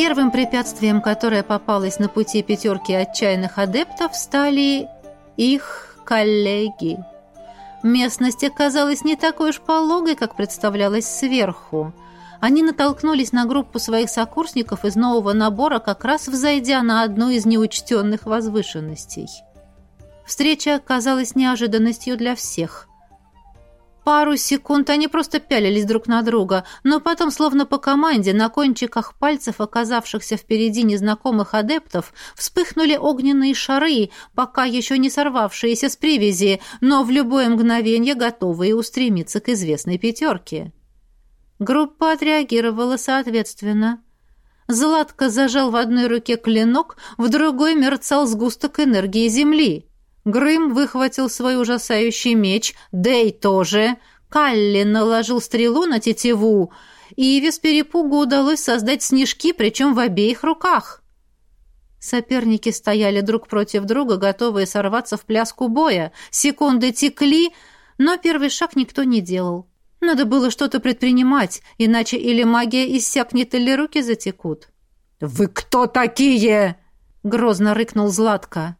Первым препятствием, которое попалось на пути пятерки отчаянных адептов, стали их коллеги. Местность оказалась не такой уж пологой, как представлялось сверху. Они натолкнулись на группу своих сокурсников из нового набора, как раз взойдя на одну из неучтенных возвышенностей. Встреча оказалась неожиданностью для всех. Пару секунд они просто пялились друг на друга, но потом, словно по команде, на кончиках пальцев, оказавшихся впереди незнакомых адептов, вспыхнули огненные шары, пока еще не сорвавшиеся с привязи, но в любое мгновение готовые устремиться к известной пятерке. Группа отреагировала соответственно. Златко зажал в одной руке клинок, в другой мерцал сгусток энергии Земли. Грым выхватил свой ужасающий меч, Дей тоже. Калли наложил стрелу на тетиву, и Иве с перепугу удалось создать снежки, причем в обеих руках. Соперники стояли друг против друга, готовые сорваться в пляску боя. Секунды текли, но первый шаг никто не делал. Надо было что-то предпринимать, иначе или магия иссякнет, или руки затекут. «Вы кто такие?» — грозно рыкнул Златко.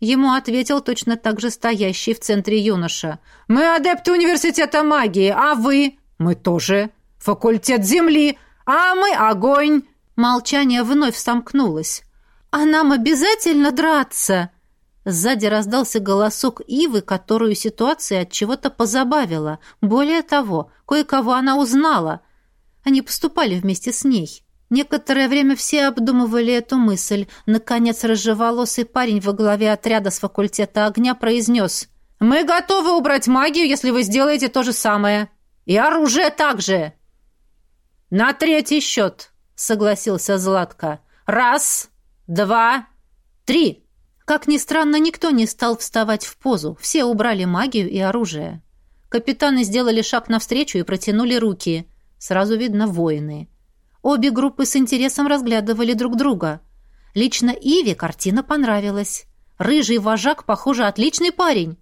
Ему ответил точно так же стоящий в центре юноша. «Мы адепты университета магии, а вы?» «Мы тоже. Факультет земли, а мы огонь!» Молчание вновь сомкнулось. «А нам обязательно драться?» Сзади раздался голосок Ивы, которую ситуация от чего-то позабавила. Более того, кое-кого она узнала. Они поступали вместе с ней. Некоторое время все обдумывали эту мысль. Наконец, рыжеволосый парень во главе отряда с факультета огня произнес. «Мы готовы убрать магию, если вы сделаете то же самое. И оружие также!» «На третий счет», — согласился Златко. «Раз, два, три!» Как ни странно, никто не стал вставать в позу. Все убрали магию и оружие. Капитаны сделали шаг навстречу и протянули руки. Сразу видно воины. Обе группы с интересом разглядывали друг друга. Лично Иве картина понравилась. Рыжий вожак, похоже, отличный парень.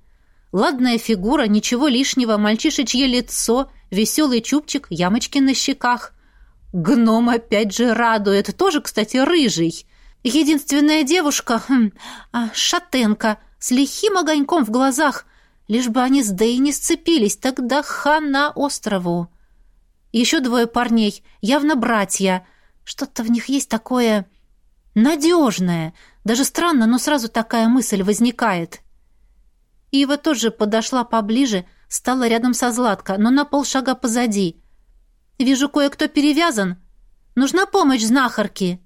Ладная фигура, ничего лишнего, мальчишечье лицо, веселый чубчик, ямочки на щеках. Гном опять же радует, тоже, кстати, рыжий. Единственная девушка, хм, а, шатенка, с лихим огоньком в глазах. Лишь бы они с Дэй не сцепились, тогда хана острову. Еще двое парней, явно братья. Что-то в них есть такое надежное. Даже странно, но сразу такая мысль возникает. Ива тоже подошла поближе, стала рядом со Златко, но на полшага позади. «Вижу, кое-кто перевязан. Нужна помощь знахарки».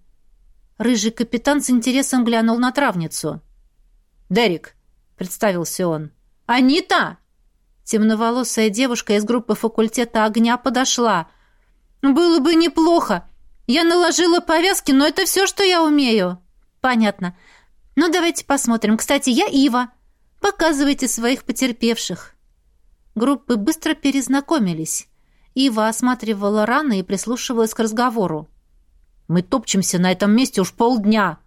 Рыжий капитан с интересом глянул на травницу. «Дерек», — представился он. «Анита!» Темноволосая девушка из группы факультета огня подошла. «Было бы неплохо. Я наложила повязки, но это все, что я умею». «Понятно. Ну, давайте посмотрим. Кстати, я Ива. Показывайте своих потерпевших». Группы быстро перезнакомились. Ива осматривала раны и прислушивалась к разговору. Мы топчемся на этом месте уж полдня».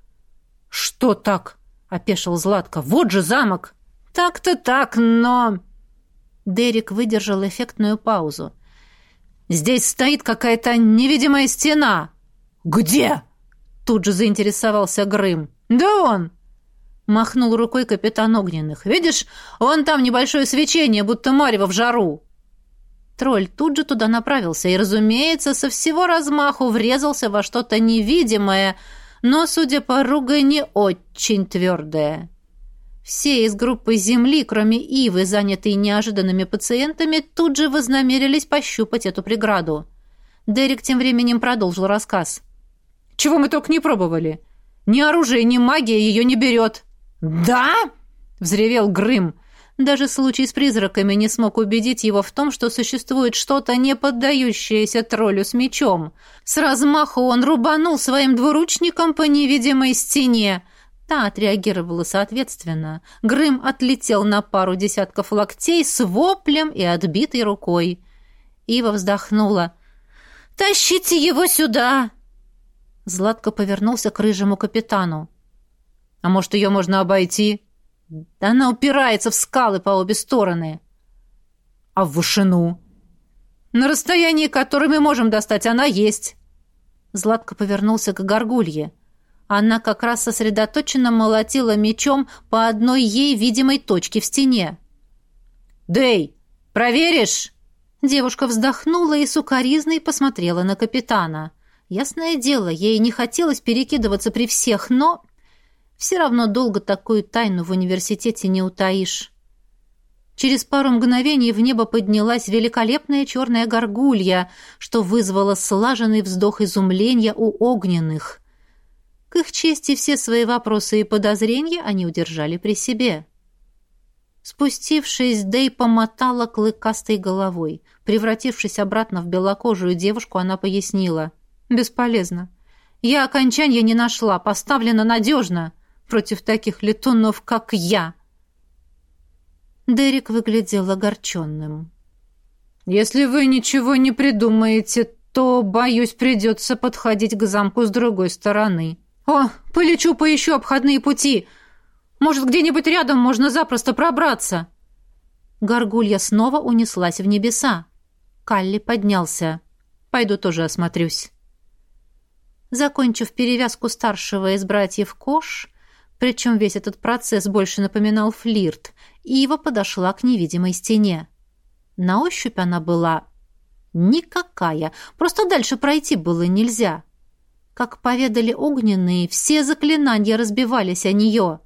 «Что так?» — опешил Златко. «Вот же замок!» «Так-то так, но...» Дерек выдержал эффектную паузу. «Здесь стоит какая-то невидимая стена». «Где?» Тут же заинтересовался Грым. «Да он!» Махнул рукой капитан Огненных. «Видишь, вон там небольшое свечение, будто марево в жару». Тролль тут же туда направился и, разумеется, со всего размаху врезался во что-то невидимое, но, судя по ругани, очень твердое. Все из группы Земли, кроме Ивы, занятые неожиданными пациентами, тут же вознамерились пощупать эту преграду. Дерек тем временем продолжил рассказ. «Чего мы только не пробовали? Ни оружие, ни магия ее не берет». «Да?» — взревел Грым. Даже случай с призраками не смог убедить его в том, что существует что-то, не поддающееся троллю с мечом. С размаху он рубанул своим двуручником по невидимой стене. Та отреагировала соответственно. Грым отлетел на пару десятков локтей с воплем и отбитой рукой. Ива вздохнула. «Тащите его сюда!» Златко повернулся к рыжему капитану. «А может, ее можно обойти?» Она упирается в скалы по обе стороны. А в вышину? На расстоянии, которое мы можем достать, она есть. Златко повернулся к горгулье. Она как раз сосредоточенно молотила мечом по одной ей видимой точке в стене. «Дэй, проверишь?» Девушка вздохнула и сукоризной посмотрела на капитана. Ясное дело, ей не хотелось перекидываться при всех, но все равно долго такую тайну в университете не утаишь. Через пару мгновений в небо поднялась великолепная черная горгулья, что вызвало слаженный вздох изумления у огненных. Их чести все свои вопросы и подозрения они удержали при себе. Спустившись, Дэй помотала клыкастой головой. Превратившись обратно в белокожую девушку, она пояснила. «Бесполезно. Я окончания не нашла, поставлена надежно против таких летунов, как я». Дерек выглядел огорченным. «Если вы ничего не придумаете, то, боюсь, придется подходить к замку с другой стороны. О, полечу, поищу обходные пути. Может, где-нибудь рядом можно запросто пробраться». Горгулья снова унеслась в небеса. Калли поднялся. «Пойду тоже осмотрюсь». Закончив перевязку старшего из братьев Кош, причем весь этот процесс больше напоминал флирт, Ива подошла к невидимой стене. На ощупь она была никакая, просто дальше пройти было нельзя. Как поведали огненные, все заклинания разбивались о нее.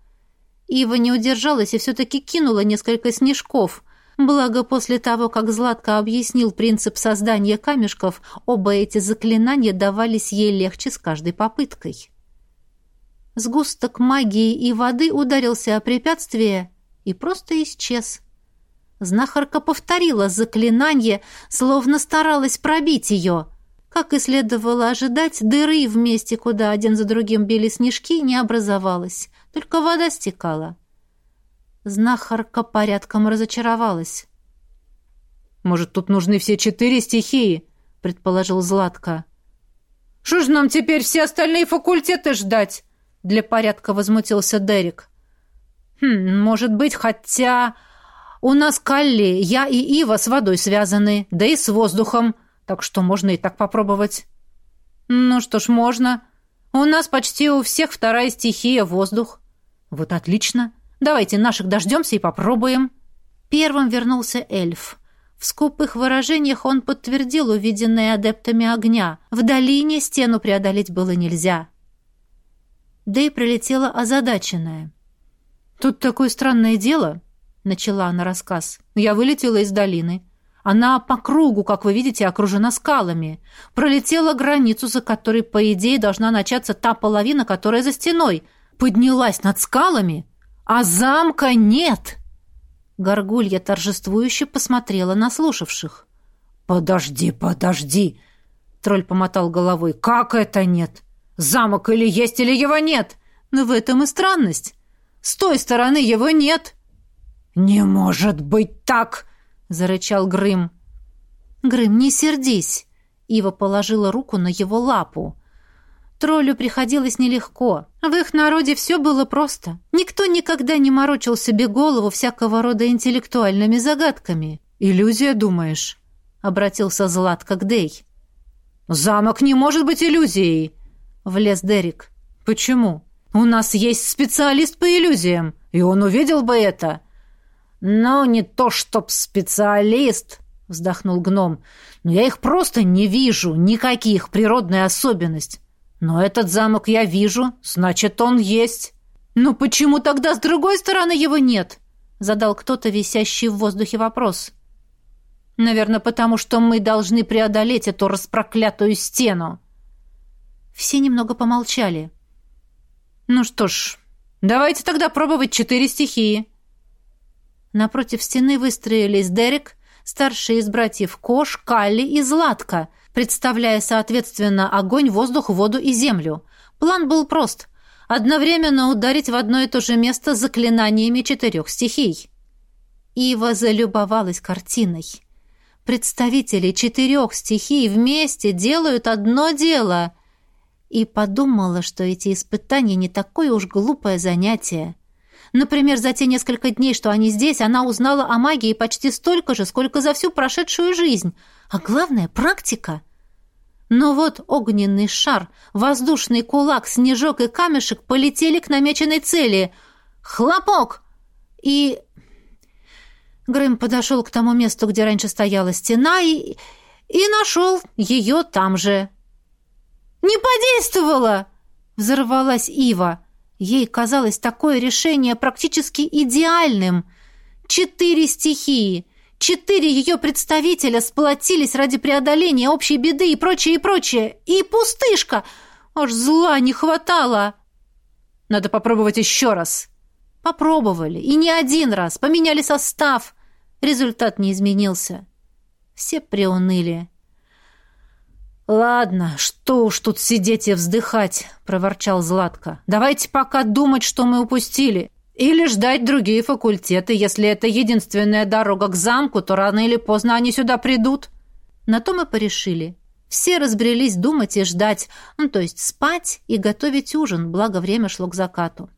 Ива не удержалась и все-таки кинула несколько снежков. Благо, после того, как Златко объяснил принцип создания камешков, оба эти заклинания давались ей легче с каждой попыткой. Сгусток магии и воды ударился о препятствие и просто исчез. Знахарка повторила заклинание, словно старалась пробить ее. Как и следовало ожидать, дыры в месте, куда один за другим били снежки, не образовалось, только вода стекала. Знахарка порядком разочаровалась. «Может, тут нужны все четыре стихии?» — предположил Златко. «Что ж нам теперь все остальные факультеты ждать?» Для порядка возмутился Дерек. Хм, может быть, хотя... У нас Калли, я и Ива с водой связаны, да и с воздухом, так что можно и так попробовать. Ну что ж, можно. У нас почти у всех вторая стихия — воздух. Вот отлично. Давайте наших дождемся и попробуем. Первым вернулся эльф. В скупых выражениях он подтвердил увиденное адептами огня. В долине стену преодолеть было нельзя. Да и прилетела озадаченная. «Тут такое странное дело», — начала она рассказ. «Я вылетела из долины. Она по кругу, как вы видите, окружена скалами. Пролетела границу, за которой, по идее, должна начаться та половина, которая за стеной. Поднялась над скалами, а замка нет!» Горгулья торжествующе посмотрела на слушавших. «Подожди, подожди!» Тролль помотал головой. «Как это нет? Замок или есть, или его нет. Но в этом и странность. С той стороны его нет. Не может быть так, зарычал Грым. Грым, не сердись. Ива положила руку на его лапу. Троллю приходилось нелегко. В их народе все было просто. Никто никогда не морочил себе голову всякого рода интеллектуальными загадками. «Иллюзия, думаешь?» — обратился Златко к Дей. «Замок не может быть иллюзией!» влез Дерек. «Почему? У нас есть специалист по иллюзиям, и он увидел бы это». «Ну, не то чтоб специалист», — вздохнул гном, «но я их просто не вижу, никаких, природная особенность. Но этот замок я вижу, значит, он есть». «Но почему тогда с другой стороны его нет?» — задал кто-то, висящий в воздухе вопрос. «Наверное, потому что мы должны преодолеть эту распроклятую стену». Все немного помолчали. «Ну что ж, давайте тогда пробовать четыре стихии». Напротив стены выстроились Дерек, старший из братьев Кош, Калли и Златка, представляя, соответственно, огонь, воздух, воду и землю. План был прост — одновременно ударить в одно и то же место заклинаниями четырех стихий. Ива залюбовалась картиной. Представители четырех стихий вместе делают одно дело, и подумала, что эти испытания не такое уж глупое занятие. Например, за те несколько дней, что они здесь, она узнала о магии почти столько же, сколько за всю прошедшую жизнь. А главное — практика. Но вот огненный шар, воздушный кулак, снежок и камешек полетели к намеченной цели. Хлопок! И... Грэм подошел к тому месту, где раньше стояла стена, и... и нашел ее там же. «Не подействовало!» — взорвалась Ива. Ей казалось такое решение практически идеальным. Четыре стихии, Четыре ее представителя сплотились ради преодоления общей беды и прочее, и прочее. И пустышка! Аж зла не хватало. Надо попробовать еще раз. Попробовали. И не один раз. Поменяли состав. Результат не изменился. Все приуныли. «Ладно, что уж тут сидеть и вздыхать», — проворчал Златко. «Давайте пока думать, что мы упустили. Или ждать другие факультеты. Если это единственная дорога к замку, то рано или поздно они сюда придут. На то мы порешили. Все разбрелись думать и ждать, ну, то есть спать и готовить ужин, благо время шло к закату.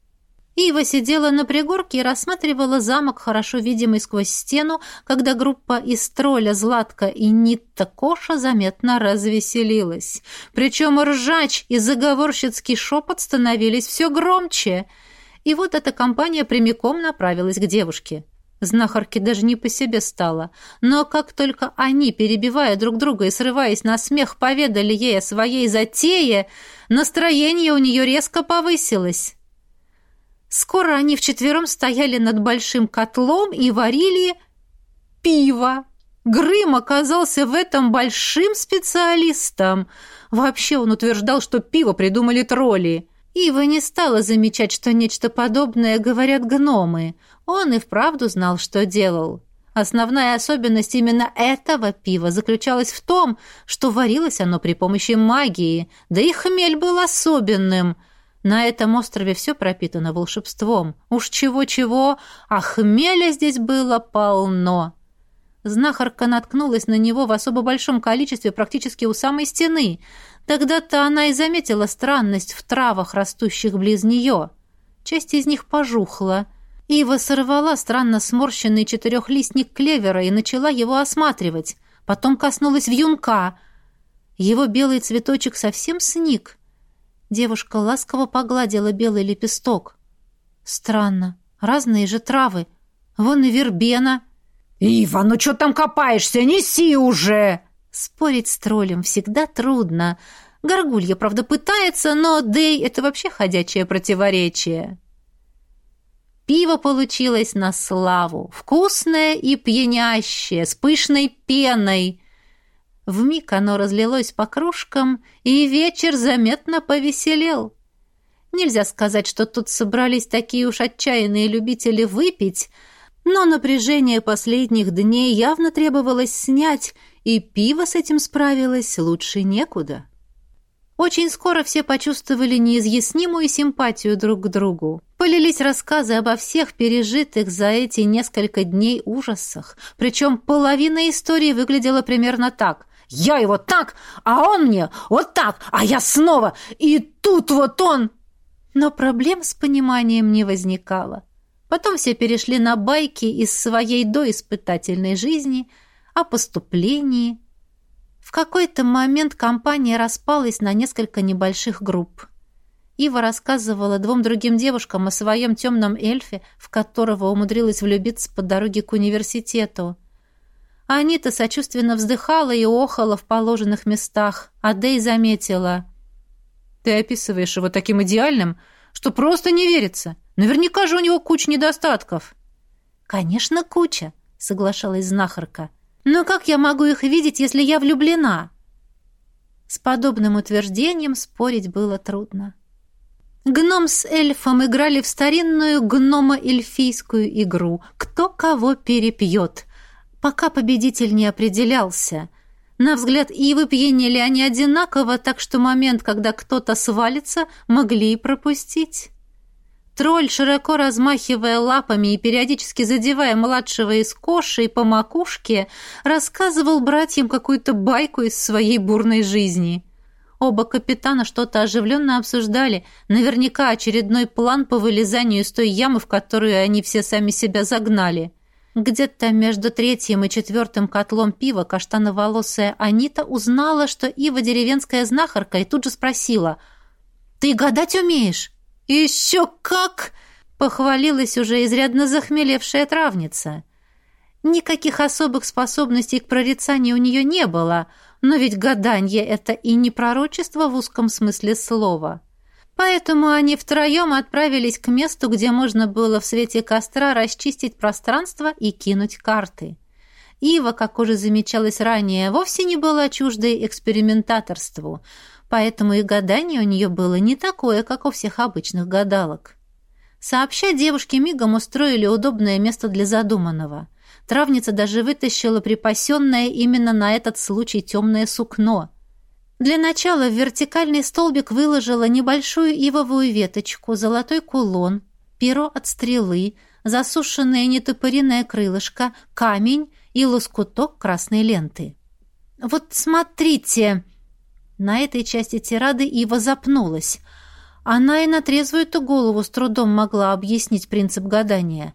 Ива сидела на пригорке и рассматривала замок, хорошо видимый сквозь стену, когда группа из тролля Златка и Нитта Коша заметно развеселилась. Причем ржач и заговорщицкий шепот становились все громче — и вот эта компания прямиком направилась к девушке. Знахарке даже не по себе стало. Но как только они, перебивая друг друга и срываясь на смех, поведали ей о своей затее, настроение у нее резко повысилось. Скоро они вчетвером стояли над большим котлом и варили пиво. Грым оказался в этом большим специалистом. Вообще он утверждал, что пиво придумали тролли. Ива не стала замечать, что нечто подобное говорят гномы. Он и вправду знал, что делал. Основная особенность именно этого пива заключалась в том, что варилось оно при помощи магии, да и хмель был особенным. На этом острове все пропитано волшебством. Уж чего-чего, а хмеля здесь было полно. Знахарка наткнулась на него в особо большом количестве практически у самой стены. Тогда-то она и заметила странность в травах, растущих близ нее. Часть из них пожухла. Ива сорвала странно сморщенный четырехлистник клевера и начала его осматривать. Потом коснулась вьюнка. Его белый цветочек совсем сник. Девушка ласково погладила белый лепесток. Странно. Разные же травы. Вон и вербена — «Ива, ну что там копаешься? Неси уже!» Спорить с троллем всегда трудно. Горгулья, правда, пытается, но Дэй — это вообще ходячее противоречие. Пиво получилось на славу. Вкусное и пьянящее, с пышной пеной. Вмиг оно разлилось по кружкам, и вечер заметно повеселел. Нельзя сказать, что тут собрались такие уж отчаянные любители выпить — но напряжение последних дней явно требовалось снять, и пиво с этим справилось лучше некуда. Очень скоро все почувствовали неизъяснимую симпатию друг к другу. Полились рассказы обо всех пережитых за эти несколько дней ужасах. Причем половина истории выглядела примерно так. «Я его так, а он мне вот так, а я снова, и тут вот он...» Но проблем с пониманием не возникало. Потом все перешли на байки из своей доиспытательной жизни, о поступлении. В какой-то момент компания распалась на несколько небольших групп. Ива рассказывала двум другим девушкам о своем темном эльфе, в которого умудрилась влюбиться по дороге к университету. Анита сочувственно вздыхала и охала в положенных местах, а Дэй заметила. «Ты описываешь его таким идеальным, что просто не верится. Наверняка же у него куча недостатков. Конечно, куча, соглашалась знахарка. Но как я могу их видеть, если я влюблена? С подобным утверждением спорить было трудно. Гном с эльфом играли в старинную гномо-эльфийскую игру «Кто кого перепьет», пока победитель не определялся. На взгляд Ивы пьянели они одинаково, так что момент, когда кто-то свалится, могли и пропустить. Тролль, широко размахивая лапами и периодически задевая младшего из коши по макушке, рассказывал братьям какую-то байку из своей бурной жизни. Оба капитана что-то оживленно обсуждали, наверняка очередной план по вылезанию из той ямы, в которую они все сами себя загнали. Где-то между третьим и четвертым котлом пива каштановолосая Анита узнала, что Ива деревенская знахарка, и тут же спросила. «Ты гадать умеешь?» «Еще как!» — похвалилась уже изрядно захмелевшая травница. Никаких особых способностей к прорицанию у нее не было, но ведь гаданье — это и не пророчество в узком смысле слова. Поэтому они втроем отправились к месту, где можно было в свете костра расчистить пространство и кинуть карты. Ива, как уже замечалось ранее, вовсе не была чуждой экспериментаторству, поэтому и гадание у нее было не такое, как у всех обычных гадалок. Сообща девушки мигом устроили удобное место для задуманного. Травница даже вытащила припасенное именно на этот случай темное сукно — для начала в вертикальный столбик выложила небольшую ивовую веточку, золотой кулон, перо от стрелы, засушенное нетопыриное крылышко, камень и лоскуток красной ленты. «Вот смотрите!» На этой части тирады Ива запнулась. Она и на трезвую-то голову с трудом могла объяснить принцип гадания.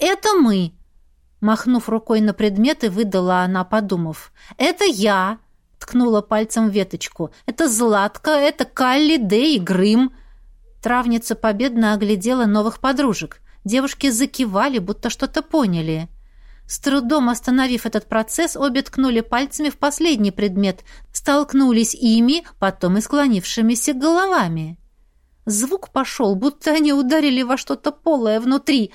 «Это мы!» Махнув рукой на предметы, выдала она, подумав. «Это я!» Ткнула пальцем веточку. «Это Златка, это Калли, Дэй и Грым!» Травница победно оглядела новых подружек. Девушки закивали, будто что-то поняли. С трудом остановив этот процесс, обе ткнули пальцами в последний предмет, столкнулись ими, потом и склонившимися головами. Звук пошел, будто они ударили во что-то полое внутри.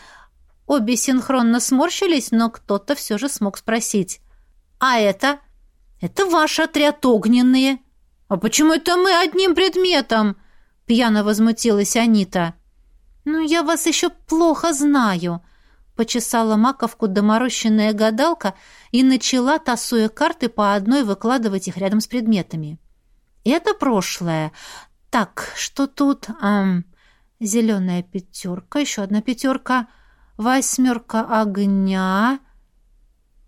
Обе синхронно сморщились, но кто-то все же смог спросить. «А это?» «Это ваш отряд огненные». «А почему это мы одним предметом?» — пьяно возмутилась Анита. «Ну, я вас еще плохо знаю», — почесала маковку доморощенная гадалка и начала, тасуя карты, по одной выкладывать их рядом с предметами. «Это прошлое. Так, что тут? Эм, зеленая пятерка, еще одна пятерка, восьмерка огня...»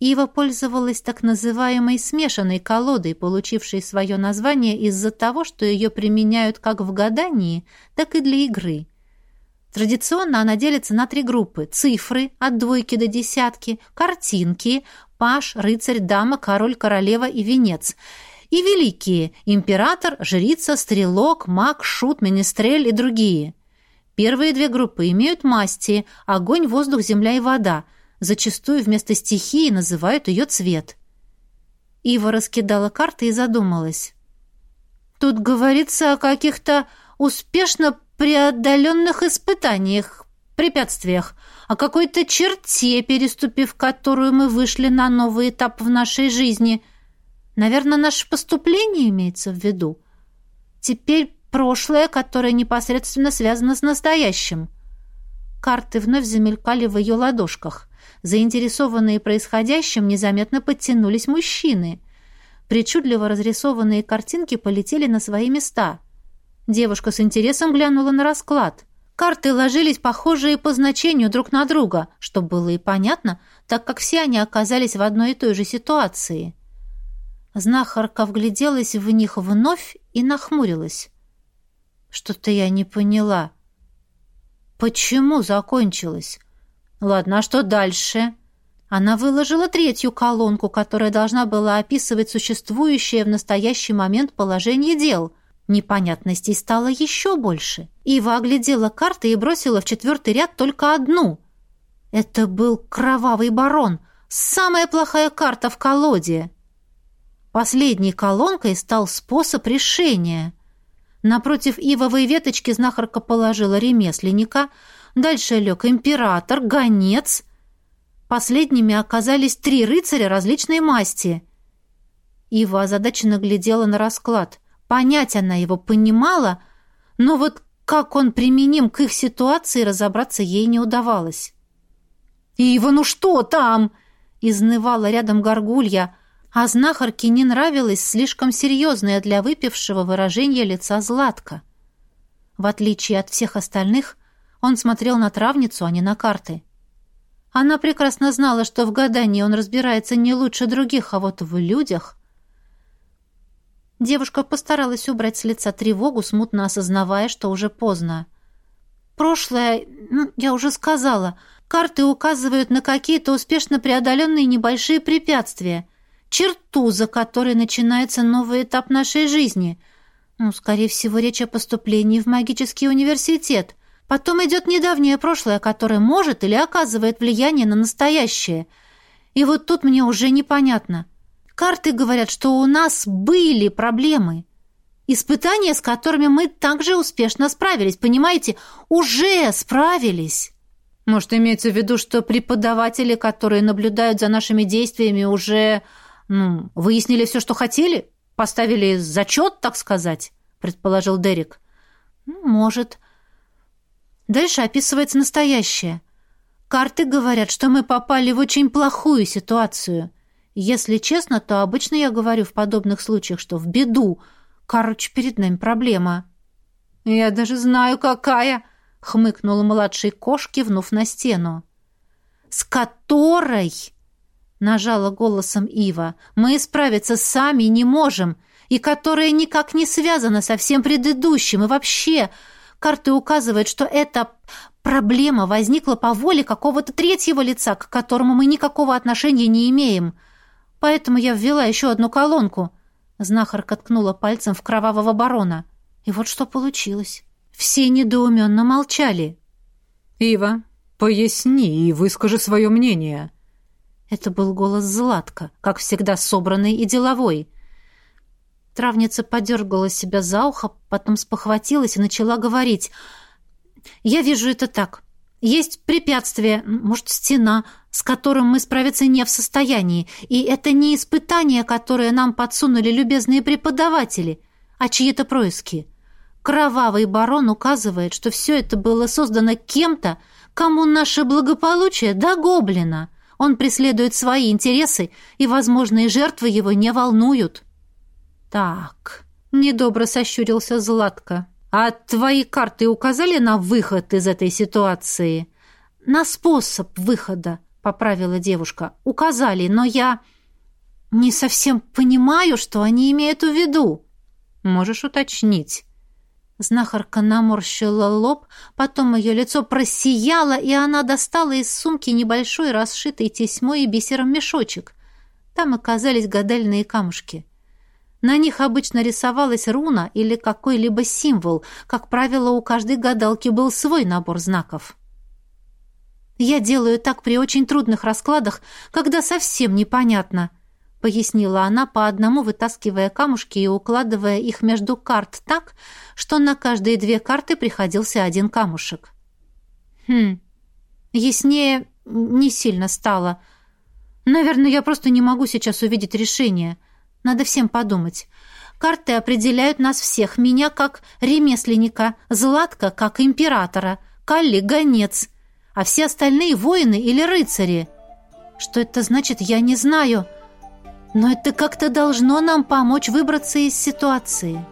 Ива пользовалась так называемой смешанной колодой, получившей свое название из-за того, что ее применяют как в гадании, так и для игры. Традиционно она делится на три группы – цифры от двойки до десятки, картинки – паш, рыцарь, дама, король, королева и венец – и великие – император, жрица, стрелок, маг, шут, министрель и другие. Первые две группы имеют масти – огонь, воздух, земля и вода – Зачастую вместо стихии называют ее цвет. Ива раскидала карты и задумалась. Тут говорится о каких-то успешно преодоленных испытаниях, препятствиях, о какой-то черте, переступив которую мы вышли на новый этап в нашей жизни. Наверное, наше поступление имеется в виду. Теперь прошлое, которое непосредственно связано с настоящим. Карты вновь замелькали в ее ладошках. Заинтересованные происходящим незаметно подтянулись мужчины. Причудливо разрисованные картинки полетели на свои места. Девушка с интересом глянула на расклад. Карты ложились похожие по значению друг на друга, что было и понятно, так как все они оказались в одной и той же ситуации. Знахарка вгляделась в них вновь и нахмурилась. «Что-то я не поняла. Почему закончилось? Ладно, а что дальше? Она выложила третью колонку, которая должна была описывать существующее в настоящий момент положение дел. Непонятностей стало еще больше. Ива оглядела карты и бросила в четвертый ряд только одну. Это был кровавый барон, самая плохая карта в колоде. Последней колонкой стал способ решения. Напротив ивовой веточки знахарка положила ремесленника — Дальше лег император, гонец. Последними оказались три рыцаря различной масти. Ива озадаченно глядела на расклад. Понять она его понимала, но вот как он применим к их ситуации, разобраться ей не удавалось. «Ива, ну что там?» — изнывала рядом горгулья, а знахарке не нравилось слишком серьезное для выпившего выражение лица Златка. В отличие от всех остальных, он смотрел на травницу, а не на карты. Она прекрасно знала, что в гадании он разбирается не лучше других, а вот в людях... Девушка постаралась убрать с лица тревогу, смутно осознавая, что уже поздно. «Прошлое, ну, я уже сказала, Карты указывают на какие-то успешно преодоленные небольшие препятствия, черту, за которой начинается новый этап нашей жизни. Ну, скорее всего, речь о поступлении в магический университет. Потом идет недавнее прошлое, которое может или оказывает влияние на настоящее. И вот тут мне уже непонятно. Карты говорят, что у нас были проблемы. Испытания, с которыми мы также успешно справились, понимаете? Уже справились. Может, имеется в виду, что преподаватели, которые наблюдают за нашими действиями, уже ну, выяснили все, что хотели? Поставили зачет, так сказать, предположил Дерек. «Ну, может. Дальше описывается настоящее. Карты говорят, что мы попали в очень плохую ситуацию. Если честно, то обычно я говорю в подобных случаях, что в беду. Короче, перед нами проблема. Я даже знаю, какая, хмыкнула младший кош, кивнув на стену. С которой, нажала голосом Ива, мы справиться сами не можем, и которая никак не связана со всем предыдущим, и вообще карты указывают, что эта проблема возникла по воле какого-то третьего лица, к которому мы никакого отношения не имеем. Поэтому я ввела еще одну колонку. Знахарка ткнула пальцем в кровавого барона. И вот что получилось. Все недоуменно молчали. «Ива, поясни и выскажи свое мнение». Это был голос Златка, как всегда собранный и деловой. Травница подергала себя за ухо, потом спохватилась и начала говорить. «Я вижу это так. Есть препятствие, может, стена, с которым мы справиться не в состоянии, и это не испытание, которое нам подсунули любезные преподаватели, а чьи-то происки. Кровавый барон указывает, что все это было создано кем-то, кому наше благополучие до гоблина. Он преследует свои интересы, и возможные жертвы его не волнуют. Так, недобро сощурился Златко. А твои карты указали на выход из этой ситуации? На способ выхода, поправила девушка. Указали, но я не совсем понимаю, что они имеют в виду. Можешь уточнить. Знахарка наморщила лоб, потом ее лицо просияло, и она достала из сумки небольшой расшитый тесьмой и бисером мешочек. Там оказались гадальные камушки. На них обычно рисовалась руна или какой-либо символ. Как правило, у каждой гадалки был свой набор знаков. «Я делаю так при очень трудных раскладах, когда совсем непонятно», — пояснила она, по одному вытаскивая камушки и укладывая их между карт так, что на каждые две карты приходился один камушек. «Хм, яснее не сильно стало. Наверное, я просто не могу сейчас увидеть решение. Надо всем подумать. Карты определяют нас всех. Меня как ремесленника, Златка как императора, Калли — гонец, а все остальные — воины или рыцари. Что это значит, я не знаю». Но это как-то должно нам помочь выбраться из ситуации.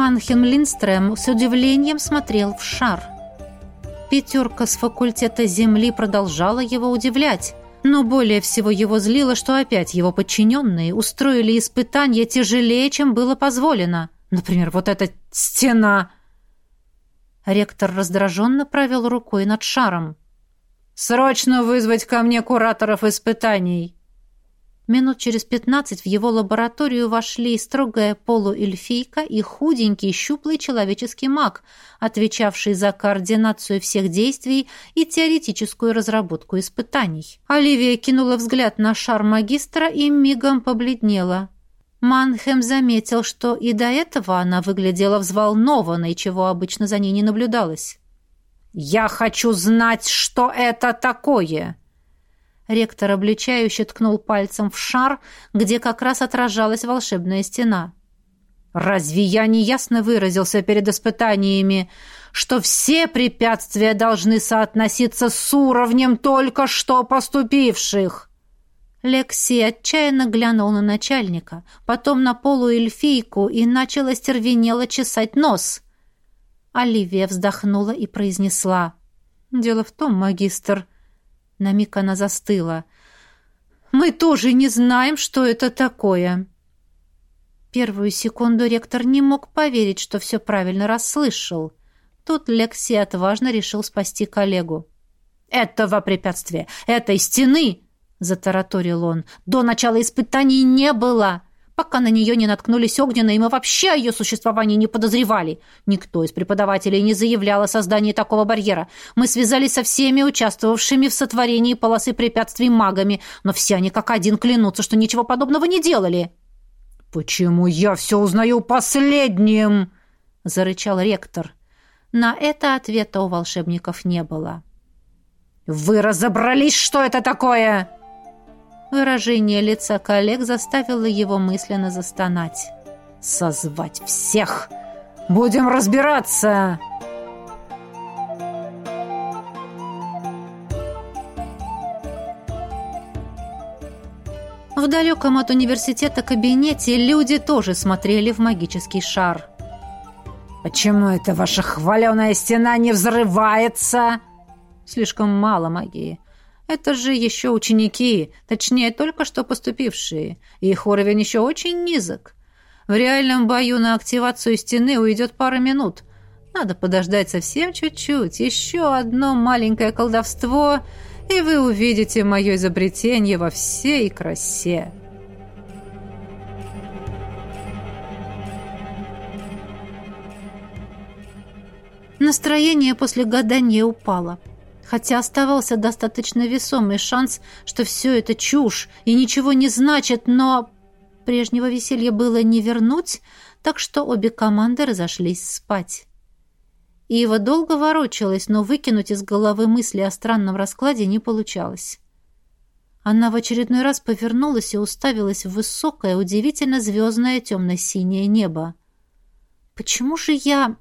Манхем Линстрем с удивлением смотрел в шар. Пятерка с факультета Земли продолжала его удивлять, но более всего его злило, что опять его подчиненные устроили испытания тяжелее, чем было позволено. Например, вот эта стена... Ректор раздраженно провел рукой над шаром. «Срочно вызвать ко мне кураторов испытаний!» Минут через пятнадцать в его лабораторию вошли строгая полуэльфийка и худенький щуплый человеческий маг, отвечавший за координацию всех действий и теоретическую разработку испытаний. Оливия кинула взгляд на шар магистра и мигом побледнела. Манхем заметил, что и до этого она выглядела взволнованной, чего обычно за ней не наблюдалось. «Я хочу знать, что это такое!» Ректор обличающе ткнул пальцем в шар, где как раз отражалась волшебная стена. «Разве я не ясно выразился перед испытаниями, что все препятствия должны соотноситься с уровнем только что поступивших?» Лекси отчаянно глянул на начальника, потом на полуэльфийку и начала стервенело чесать нос. Оливия вздохнула и произнесла. «Дело в том, магистр...» На миг она застыла. «Мы тоже не знаем, что это такое». Первую секунду ректор не мог поверить, что все правильно расслышал. Тут Лекси отважно решил спасти коллегу. «Этого препятствия, этой стены!» — затараторил он. «До начала испытаний не было!» Пока на нее не наткнулись огненные, мы вообще о ее существовании не подозревали. Никто из преподавателей не заявлял о создании такого барьера. Мы связались со всеми участвовавшими в сотворении полосы препятствий магами, но все они как один клянутся, что ничего подобного не делали. «Почему я все узнаю последним?» — зарычал ректор. На это ответа у волшебников не было. «Вы разобрались, что это такое?» Выражение лица коллег заставило его мысленно застонать. «Созвать всех! Будем разбираться!» В далеком от университета кабинете люди тоже смотрели в магический шар. «Почему эта ваша хваленая стена не взрывается?» «Слишком мало магии. Это же еще ученики, точнее, только что поступившие. Их уровень еще очень низок. В реальном бою на активацию стены уйдет пара минут. Надо подождать совсем чуть-чуть. Еще одно маленькое колдовство, и вы увидите мое изобретение во всей красе. Настроение после гадания упало хотя оставался достаточно весомый шанс, что все это чушь и ничего не значит, но прежнего веселья было не вернуть, так что обе команды разошлись спать. Ива долго ворочалась, но выкинуть из головы мысли о странном раскладе не получалось. Она в очередной раз повернулась и уставилась в высокое, удивительно звездное темно-синее небо. «Почему же я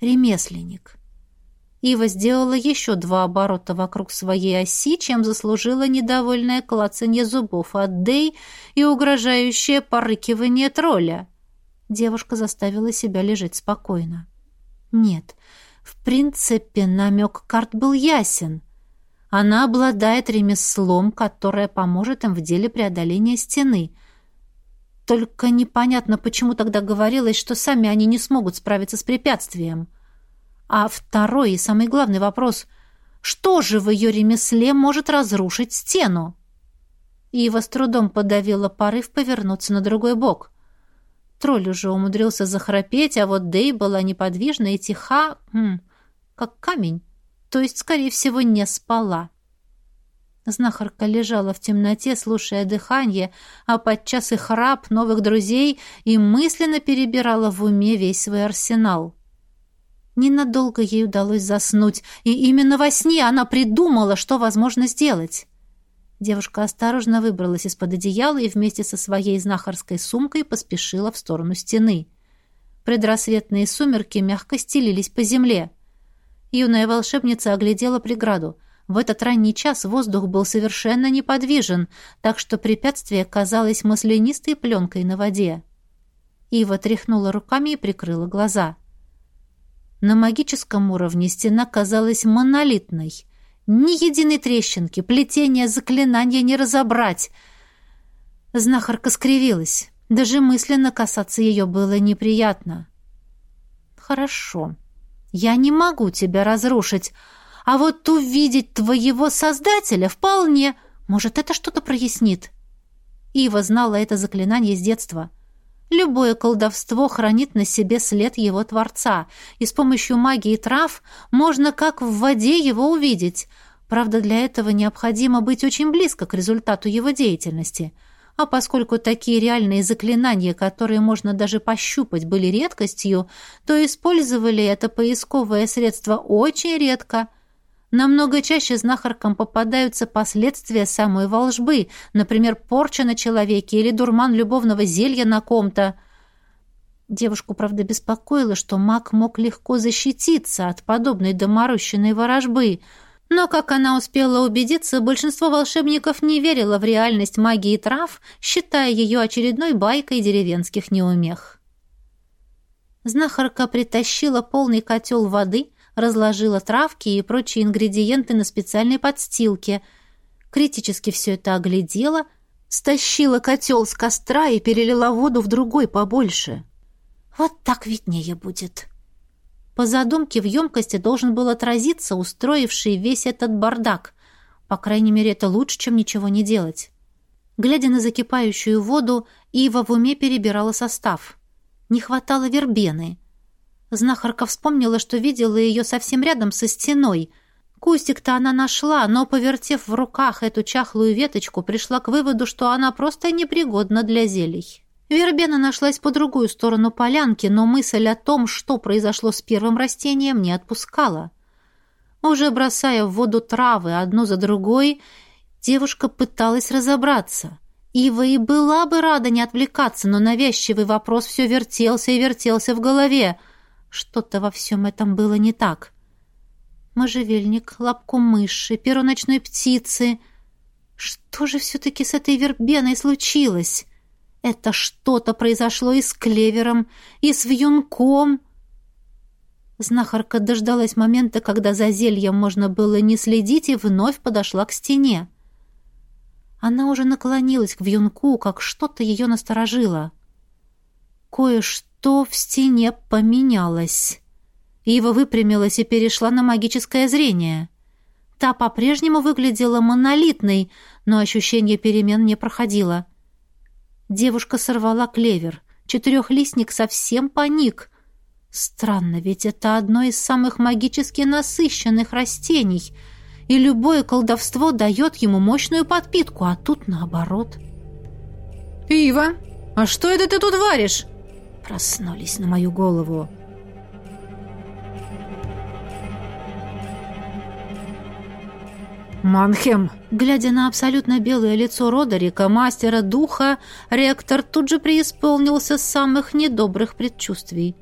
ремесленник?» Ива сделала еще два оборота вокруг своей оси, чем заслужила недовольное клацанье зубов от Дэй и угрожающее порыкивание тролля. Девушка заставила себя лежать спокойно. Нет, в принципе, намек карт был ясен. Она обладает ремеслом, которое поможет им в деле преодоления стены. Только непонятно, почему тогда говорилось, что сами они не смогут справиться с препятствием. — а второй и самый главный вопрос – что же в ее ремесле может разрушить стену? Ива с трудом подавила порыв повернуться на другой бок. Тролль уже умудрился захрапеть, а вот Дэй была неподвижна и тиха, хм, как камень, то есть, скорее всего, не спала. Знахарка лежала в темноте, слушая дыхание, а подчас и храп новых друзей, и мысленно перебирала в уме весь свой арсенал. Ненадолго ей удалось заснуть, и именно во сне она придумала, что возможно сделать. Девушка осторожно выбралась из-под одеяла и вместе со своей знахарской сумкой поспешила в сторону стены. Предрассветные сумерки мягко стелились по земле. Юная волшебница оглядела преграду. В этот ранний час воздух был совершенно неподвижен, так что препятствие казалось маслянистой пленкой на воде. Ива тряхнула руками и прикрыла глаза. На магическом уровне стена казалась монолитной. Ни единой трещинки, плетения заклинания не разобрать. Знахарка скривилась. Даже мысленно касаться ее было неприятно. «Хорошо. Я не могу тебя разрушить, а вот увидеть твоего создателя вполне. Может, это что-то прояснит». Ива знала это заклинание с детства — Любое колдовство хранит на себе след его творца, и с помощью магии трав можно как в воде его увидеть. Правда, для этого необходимо быть очень близко к результату его деятельности. А поскольку такие реальные заклинания, которые можно даже пощупать, были редкостью, то использовали это поисковое средство очень редко – Намного чаще знахаркам попадаются последствия самой волжбы, например, порча на человеке или дурман любовного зелья на ком-то. Девушку, правда, беспокоило, что маг мог легко защититься от подобной доморощенной ворожбы, но, как она успела убедиться, большинство волшебников не верило в реальность магии трав, считая ее очередной байкой деревенских неумех. Знахарка притащила полный котел воды — разложила травки и прочие ингредиенты на специальной подстилке, критически все это оглядела, стащила котел с костра и перелила воду в другой побольше. «Вот так виднее будет». По задумке в емкости должен был отразиться устроивший весь этот бардак. По крайней мере, это лучше, чем ничего не делать. Глядя на закипающую воду, Ива в уме перебирала состав. Не хватало вербены. Знахарка вспомнила, что видела ее совсем рядом со стеной. Кустик-то она нашла, но, повертев в руках эту чахлую веточку, пришла к выводу, что она просто непригодна для зелий. Вербена нашлась по другую сторону полянки, но мысль о том, что произошло с первым растением, не отпускала. Уже бросая в воду травы одну за другой, девушка пыталась разобраться. Ива и была бы рада не отвлекаться, но навязчивый вопрос все вертелся и вертелся в голове. Что-то во всем этом было не так. Можжевельник, лапку мыши, перо ночной птицы. Что же все-таки с этой вербеной случилось? Это что-то произошло и с клевером, и с вьюнком. Знахарка дождалась момента, когда за зельем можно было не следить, и вновь подошла к стене. Она уже наклонилась к вьюнку, как что-то ее насторожило. Кое-что в стене поменялось. Ива выпрямилась и перешла на магическое зрение. Та по-прежнему выглядела монолитной, но ощущение перемен не проходило. Девушка сорвала клевер. Четырехлистник совсем паник. Странно, ведь это одно из самых магически насыщенных растений, и любое колдовство дает ему мощную подпитку, а тут наоборот. «Ива, а что это ты тут варишь?» Проснулись на мою голову. «Манхем!» Глядя на абсолютно белое лицо Родерика, мастера духа, ректор тут же преисполнился самых недобрых предчувствий.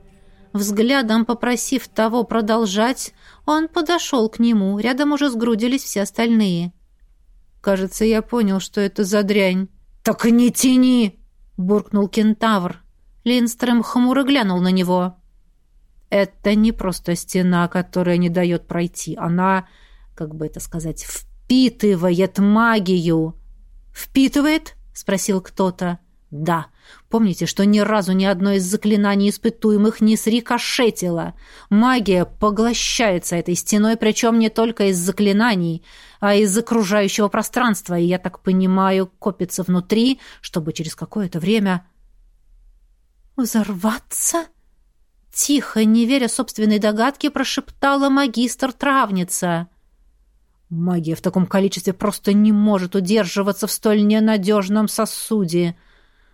Взглядом попросив того продолжать, он подошел к нему, рядом уже сгрудились все остальные. «Кажется, я понял, что это за дрянь». «Так не тяни!» — буркнул кентавр. Линстрем хмуро глянул на него. «Это не просто стена, которая не дает пройти. Она, как бы это сказать, впитывает магию. Впитывает? спросил кто-то. Да. Помните, что ни разу ни одно из заклинаний испытуемых не срикошетило. Магия поглощается этой стеной, причем не только из заклинаний, а из окружающего пространства, и, я так понимаю, копится внутри, чтобы через какое-то время... «Взорваться?» Тихо, не веря собственной догадке, прошептала магистр-травница. Магия в таком количестве просто не может удерживаться в столь ненадежном сосуде.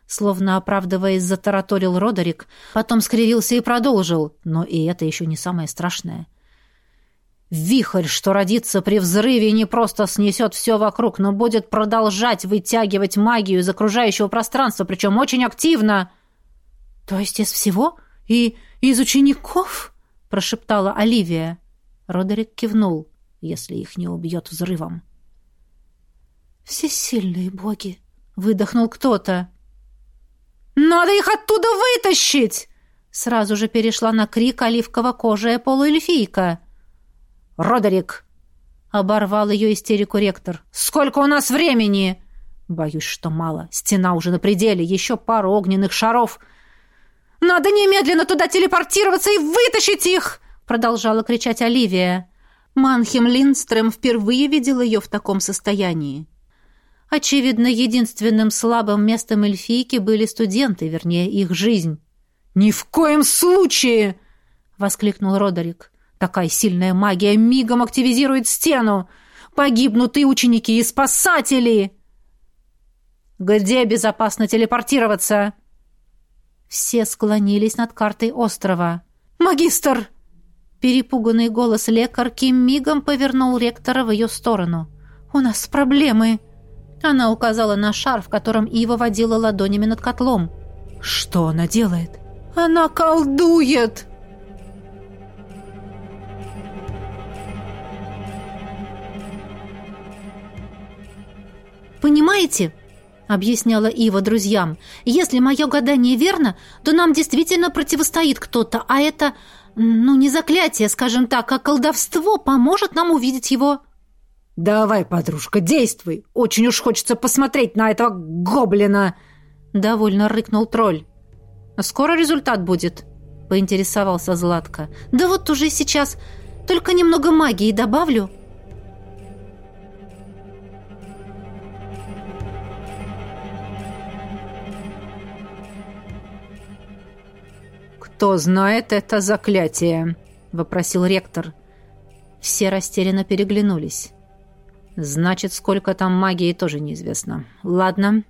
Словно оправдываясь, затараторил Родерик, потом скривился и продолжил. Но и это еще не самое страшное. Вихрь, что родится при взрыве, не просто снесет все вокруг, но будет продолжать вытягивать магию из окружающего пространства, причем очень активно. «То есть из всего? И из учеников?» — прошептала Оливия. Родерик кивнул если их не убьет взрывом. «Всесильные боги!» — выдохнул кто-то. «Надо их оттуда вытащить!» Сразу же перешла на крик оливково-кожая полуэльфийка. «Родерик!» — оборвал ее истерику ректор. «Сколько у нас времени?» «Боюсь, что мало. Стена уже на пределе. Еще пару огненных шаров». «Надо немедленно туда телепортироваться и вытащить их!» — продолжала кричать Оливия. Манхем Линдстрем впервые видел ее в таком состоянии. Очевидно, единственным слабым местом эльфийки были студенты, вернее, их жизнь. «Ни в коем случае!» — воскликнул Родерик. «Такая сильная магия мигом активизирует стену! Погибнут и ученики, и спасатели!» «Где безопасно телепортироваться?» Все склонились над картой острова. «Магистр!» Перепуганный голос лекарки мигом повернул ректора в ее сторону. «У нас проблемы!» Она указала на шар, в котором Ива водила ладонями над котлом. «Что она делает?» «Она колдует!» «Понимаете?» — объясняла Ива друзьям. «Если мое гадание верно, то нам действительно противостоит кто-то, а это ну, не заклятие, скажем так, а колдовство поможет нам увидеть его». «Давай, подружка, действуй! Очень уж хочется посмотреть на этого гоблина!» Довольно рыкнул тролль. «А скоро результат будет?» — поинтересовался Златко. «Да вот уже сейчас. Только немного магии добавлю». «Кто знает это заклятие?» — вопросил ректор. Все растерянно переглянулись. «Значит, сколько там магии, тоже неизвестно. Ладно.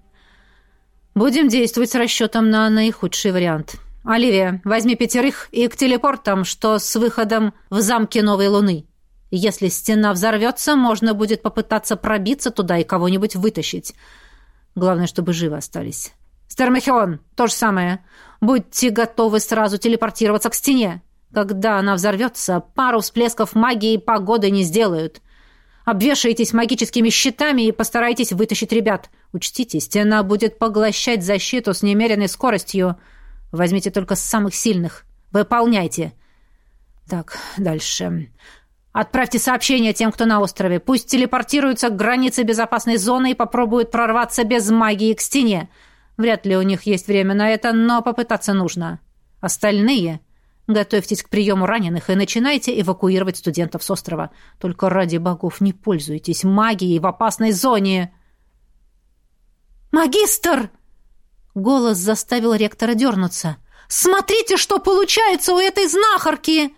Будем действовать с расчетом на наихудший вариант. Оливия, возьми пятерых и к телепортам, что с выходом в замке Новой Луны. Если стена взорвется, можно будет попытаться пробиться туда и кого-нибудь вытащить. Главное, чтобы живы остались. Стермахион, то же самое. Будьте готовы сразу телепортироваться к стене. Когда она взорвется, пару всплесков магии погоды не сделают. Обвешайтесь магическими щитами и постарайтесь вытащить ребят. Учтите, стена будет поглощать защиту с немеренной скоростью. Возьмите только самых сильных. Выполняйте. Так, дальше. Отправьте сообщение тем, кто на острове. Пусть телепортируются к границе безопасной зоны и попробуют прорваться без магии к стене. Вряд ли у них есть время на это, но попытаться нужно. Остальные готовьтесь к приему раненых и начинайте эвакуировать студентов с острова. Только ради богов не пользуйтесь магией в опасной зоне. «Магистр!» Голос заставил ректора дернуться. «Смотрите, что получается у этой знахарки!»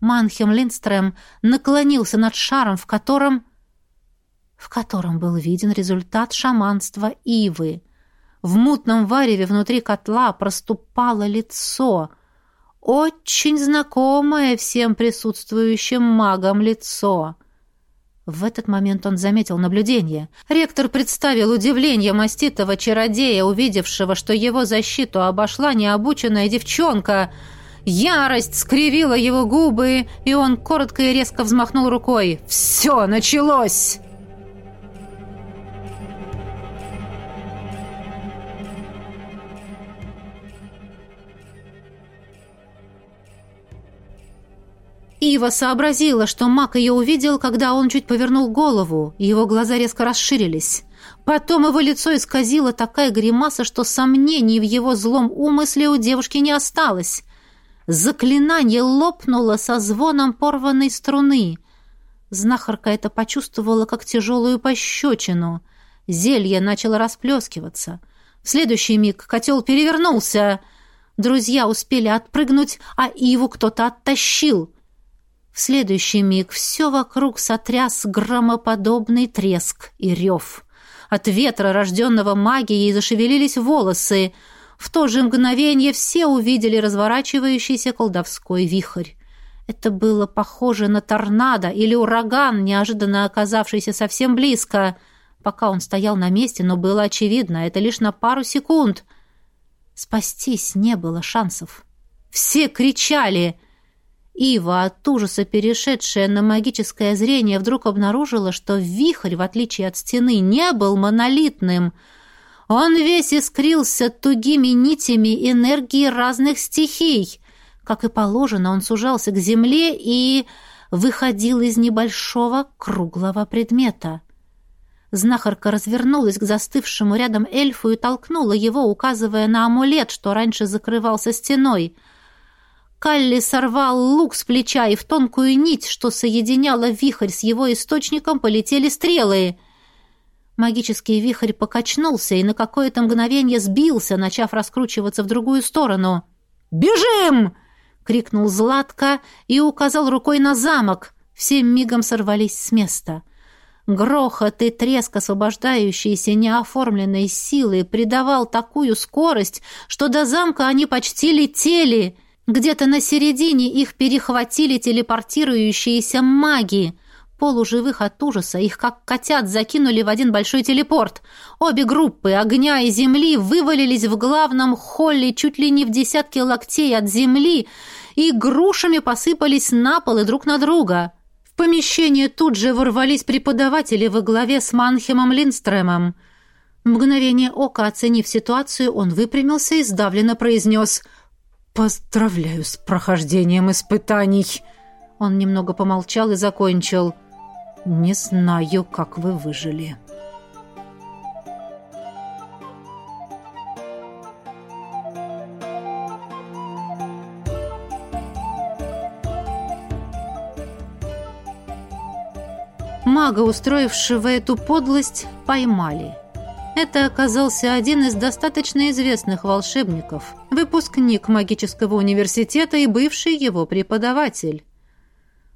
Манхем Линдстрем наклонился над шаром, в котором... в котором был виден результат шаманства Ивы. В мутном вареве внутри котла проступало лицо. Очень знакомое всем присутствующим магам лицо. В этот момент он заметил наблюдение. Ректор представил удивление маститого чародея, увидевшего, что его защиту обошла необученная девчонка. Ярость скривила его губы, и он коротко и резко взмахнул рукой. «Все, началось!» Ива сообразила, что маг ее увидел, когда он чуть повернул голову, и его глаза резко расширились. Потом его лицо исказило такая гримаса, что сомнений в его злом умысле у девушки не осталось. Заклинание лопнуло со звоном порванной струны. Знахарка это почувствовала, как тяжелую пощечину. Зелье начало расплескиваться. В следующий миг котел перевернулся. Друзья успели отпрыгнуть, а Иву кто-то оттащил — в следующий миг все вокруг сотряс громоподобный треск и рев. От ветра, рожденного магией, зашевелились волосы. В то же мгновение все увидели разворачивающийся колдовской вихрь. Это было похоже на торнадо или ураган, неожиданно оказавшийся совсем близко. Пока он стоял на месте, но было очевидно, это лишь на пару секунд. Спастись не было шансов. Все кричали — Ива, от ужаса перешедшая на магическое зрение, вдруг обнаружила, что вихрь, в отличие от стены, не был монолитным. Он весь искрился тугими нитями энергии разных стихий. Как и положено, он сужался к земле и выходил из небольшого круглого предмета. Знахарка развернулась к застывшему рядом эльфу и толкнула его, указывая на амулет, что раньше закрывался стеной — Калли сорвал лук с плеча, и в тонкую нить, что соединяла вихрь с его источником, полетели стрелы. Магический вихрь покачнулся и на какое-то мгновение сбился, начав раскручиваться в другую сторону. «Бежим!» — крикнул Златко и указал рукой на замок. Все мигом сорвались с места. Грохот и треск освобождающейся неоформленной силы придавал такую скорость, что до замка они почти летели — где-то на середине их перехватили телепортирующиеся маги. Полуживых от ужаса их, как котят, закинули в один большой телепорт. Обе группы огня и земли вывалились в главном холле чуть ли не в десятки локтей от земли и грушами посыпались на пол и друг на друга. В помещение тут же ворвались преподаватели во главе с Манхемом Линдстремом. В мгновение ока, оценив ситуацию, он выпрямился и сдавленно произнес — «Поздравляю с прохождением испытаний!» Он немного помолчал и закончил. Не знаю, как вы выжили. Мага, устроившего эту подлость, поймали. Это оказался один из достаточно известных волшебников, выпускник магического университета и бывший его преподаватель.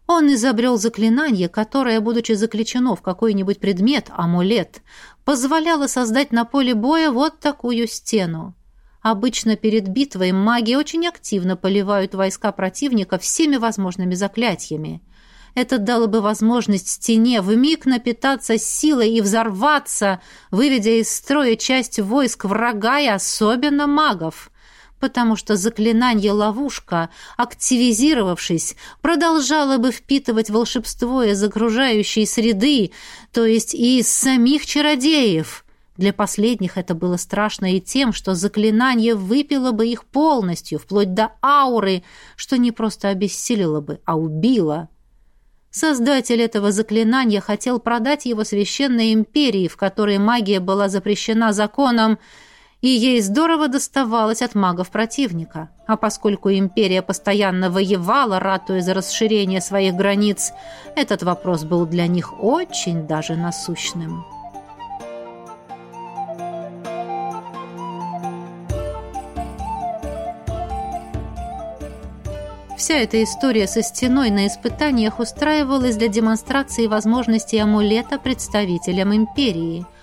Он изобрел заклинание, которое, будучи заключено в какой-нибудь предмет, амулет, позволяло создать на поле боя вот такую стену. Обычно перед битвой маги очень активно поливают войска противника всеми возможными заклятиями. Это дало бы возможность стене вмиг напитаться силой и взорваться, выведя из строя часть войск врага и особенно магов потому что заклинание «ловушка», активизировавшись, продолжало бы впитывать волшебство из окружающей среды, то есть и из самих чародеев. Для последних это было страшно и тем, что заклинание выпило бы их полностью, вплоть до ауры, что не просто обессилило бы, а убило. Создатель этого заклинания хотел продать его священной империи, в которой магия была запрещена законом, и ей здорово доставалось от магов противника. А поскольку империя постоянно воевала, ратуя за расширение своих границ, этот вопрос был для них очень даже насущным. Вся эта история со стеной на испытаниях устраивалась для демонстрации возможностей амулета представителям империи –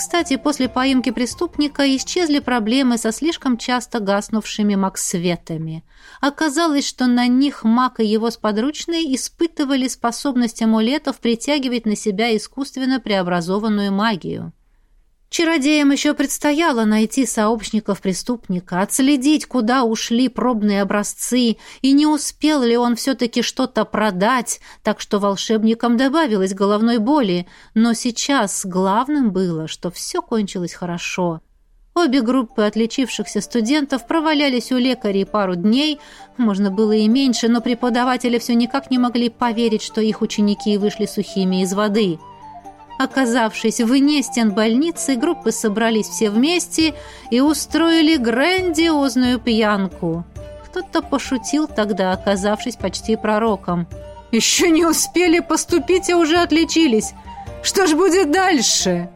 кстати, после поимки преступника исчезли проблемы со слишком часто гаснувшими максветами. Оказалось, что на них маг и его сподручные испытывали способность амулетов притягивать на себя искусственно преобразованную магию. Чародеям еще предстояло найти сообщников преступника, отследить, куда ушли пробные образцы, и не успел ли он все-таки что-то продать, так что волшебникам добавилось головной боли. Но сейчас главным было, что все кончилось хорошо. Обе группы отличившихся студентов провалялись у лекарей пару дней, можно было и меньше, но преподаватели все никак не могли поверить, что их ученики вышли сухими из воды – Оказавшись вне стен больницы, группы собрались все вместе и устроили грандиозную пьянку. Кто-то пошутил тогда, оказавшись почти пророком. «Еще не успели поступить, а уже отличились! Что ж будет дальше?»